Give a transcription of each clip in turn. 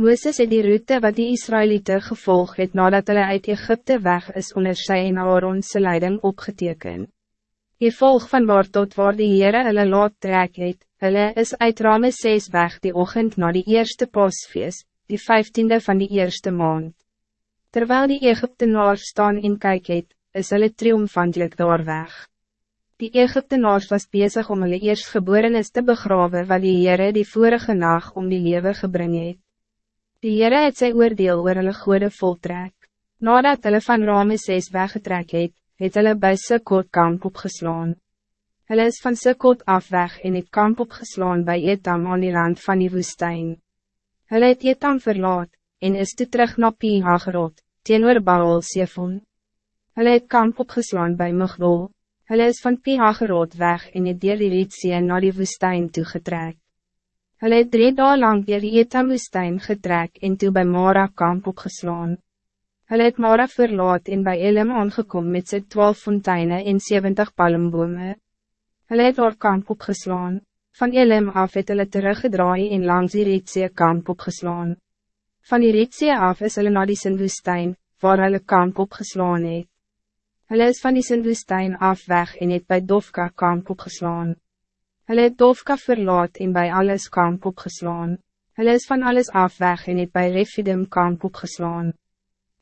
Moeses het die route wat die Israëlieten gevolg het nadat hulle uit Egypte weg is onder sy en Aaronse leiding opgeteken. Die volg van waar tot waar die Heere hulle laat trek het, hulle is uit Rame 6 weg die ochtend na die eerste pasfeest, die vijftiende van die eerste maand. Terwijl die Egyptenaars staan in kyk het, is hulle triomfantelijk daar weg. Die Egyptenaars was bezig om hulle eerstgeborenes te begraven wat die Heere die vorige nacht om die lewe gebring het. Die Heere het sy oordeel oor hulle goede voltrek. Nadat hulle van Rameses weggetrek het, het hulle by Sukkot kamp opgeslaan. Hulle is van Sukkot af weg en het kamp opgeslaan bij Etam aan die rand van die woestijn. Hulle het Etam verlaat, en is toe terug na Pihagerot, teenoor Baal Sefon. Hulle het kamp opgeslaan bij Mugdol. Hulle is van Pihagerot weg en het dier die Rietzee na die woestijn toegetrek. Hulle het drie dagen lang dier die Etamwoestijn getrek en toe by Mara kamp opgeslaan. Hulle het Mara verlaat en by Elim aangekom met sy twaalf fonteine en 70 palmbome. Hulle het haar kamp opgeslaan. Van Elim af het hulle teruggedraai en langs die Rietzee kamp opgeslaan. Van die Rietzee af is hulle na die Sinwoestijn, waar hulle kamp opgeslaan het. Hulle is van die Sinwoestijn af weg en het by Dofka kamp opgeslaan. Hulle het Dofka verlaat en bij alles kamp opgeslaan. Hulle is van alles af weg en het bij Refidim kamp opgeslaan.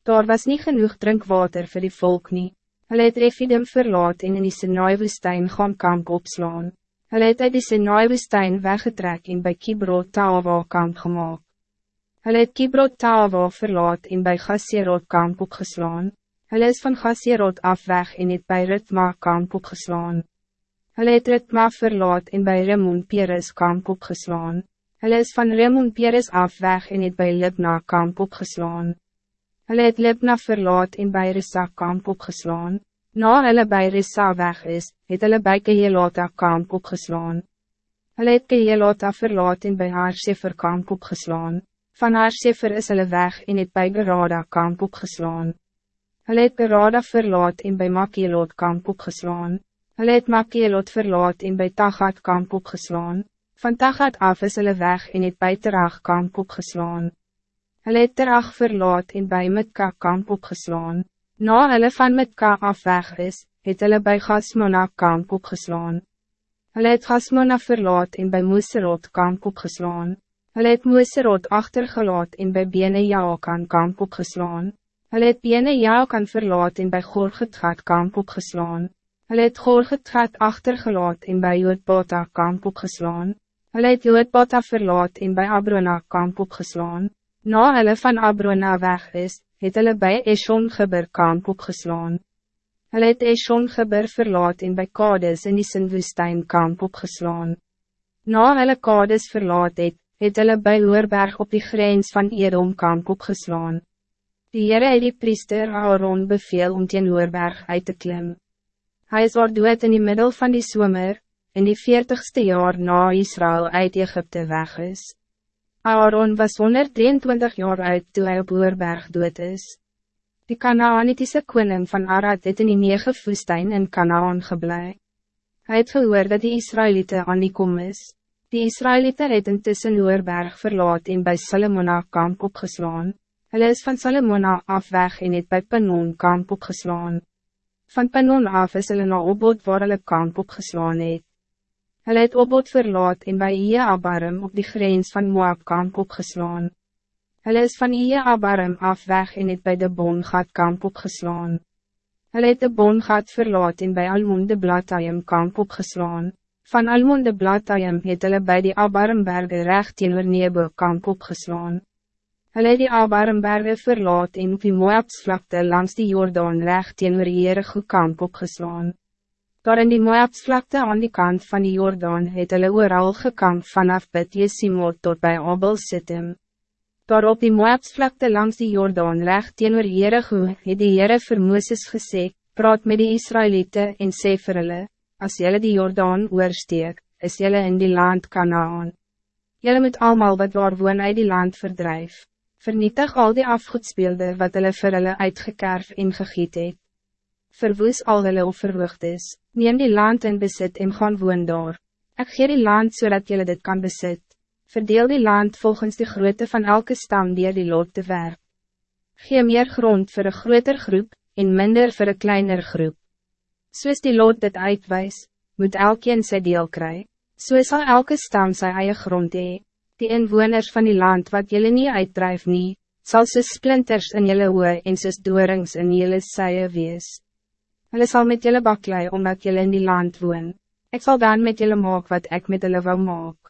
Daar was niet genoeg drinkwater voor die volk nie. Hulle het Refidim verlaat en in die Sinai-woestijn gaan kamp opslaan. Hulle het uit die Sinai-woestijn weggetrek en bij Kibrot Tawa kamp gemaakt. Hulle het Kibrot Tawa verlaat en bij Gassierot kamp opgeslaan. Hulle is van Gassierot af weg en het bij Ritma kamp opgeslaan. Hulle het Ritma verlaat en bij Remon Peres kamp opgeslaan. Hulle is van Remon Peres af weg en het bij Libna kamp opgeslaan. Hulle het Libna verlaat en bij Rissa kamp opgeslaan. Na hulle bij Rissa weg is, het hulle bij Kehelota kamp opgeslaan. Hulle het Kehelota verlaat en bij haar Siffer kamp opgeslaan. Van haar Siffer is hulle weg en het bij Gerada kamp opgeslaan. Hulle het Gerada verlaat en bij Makielot kamp opgeslaan. Hulle het Makielot verlaat en bij Tagat kamp opgeslaan. Van Tagat af is hulle weg en het bij Terag kamp opgeslaan. Hulle het Terag verlaat en bij Mitka kamp opgeslaan. Na hulle van Mitka af weg is, het hulle bij Gasmona kamp opgeslaan. Hulle het Gasmona verlaat en bij Moeserot kamp opgeslaan. Hulle het Moeserot achtergelaat en bij Bene Jaokan kamp opgeslaan. Hulle het Bene Jaokan verlaat en bij Gorgetgat kamp opgeslaan. Hulle het Gorgetgat achtergelaat en bij Joodbota kamp opgeslaan. Hulle het Joodbota verlaat en bij Abrona kamp opgeslaan. Na hulle van Abrona weg is, het hulle bij Eshon Geber kamp opgeslaan. Hulle het Eshon Geber verlaat en bij Kades in die Sinwoestijn kamp opgeslaan. Na hulle Kades verlaat het, het hulle bij Oorberg op die grens van Edom kamp opgeslaan. Die Heere het die priester Aaron beveel om teen Oorberg uit te klimmen. Hij is waar doet in die middel van die zomer, in die veertigste jaar na Israël uit Egypte weg is. Aaron was 123 jaar oud toen hij op Oerberg dood is. Die Kanaanitische koning van Arad het in die nege woestijn in Kanaan geblei. Hij het gehoor dat die Israëlieten aan die kom is. Die Israëlieten het intussen Oerberg verlaat en bij Salomona kamp opgeslaan. Hulle is van Salomona af weg en het bij Panon kamp opgeslaan. Van Panon af is hulle na opbod waar hulle kamp opgeslaan het. Hulle het opbod verlaat en by Ie Abarim op die grens van Moab kamp opgeslaan. Hulle is van Ie Abarim af weg en het by de Bongat kamp opgeslaan. Hulle het de Bongat verlaat en by Almonde Blatayim kamp opgeslaan. Van Almonde Blatayim het hulle by die Abarimberge recht teenoor Nebo kamp opgeslaan. Hulle het die Abarimberge verlaat en op die Moabsvlakte langs die Jordaan recht teen oor Jericho kamp opgeslaan. Daar in die Moabsvlakte aan die kant van die Jordaan het hulle ooral gekamp vanaf Bid Jesimot tot bij Abel Sittim. Daar op die Moabsvlakte langs die Jordaan recht teen oor Jericho het die Heere vir Mooses gesê, praat met die Israëlieten en sê vir hulle, as jylle die Jordaan oorsteek, is jylle in die land Kanaan. Jylle moet allemaal wat waar woon uit die land verdrijven vernietig al die afgoedspeelde wat hulle vir hulle uitgekerf en gegiet het. Verwoes al hulle is, neem die land in besit en gaan woon daar. Ek gee die land zodat so jullie dit kan besit. Verdeel die land volgens de grootte van elke stam die die lot te werk. Gee meer grond voor een groter groep, en minder voor een kleiner groep. Soos die lot dit uitwijs, moet elkeen sy deel kry. So sal elke stam sy eie grond hee. Die inwoners van die land wat jullie niet uitdrijf nie, sal soos splinters in jullie oor en soos doorings in jullie saie wees. Hulle sal met jullie baklei omdat jullie in die land woon. Ik zal dan met jullie maak wat ik met jullie wil maak.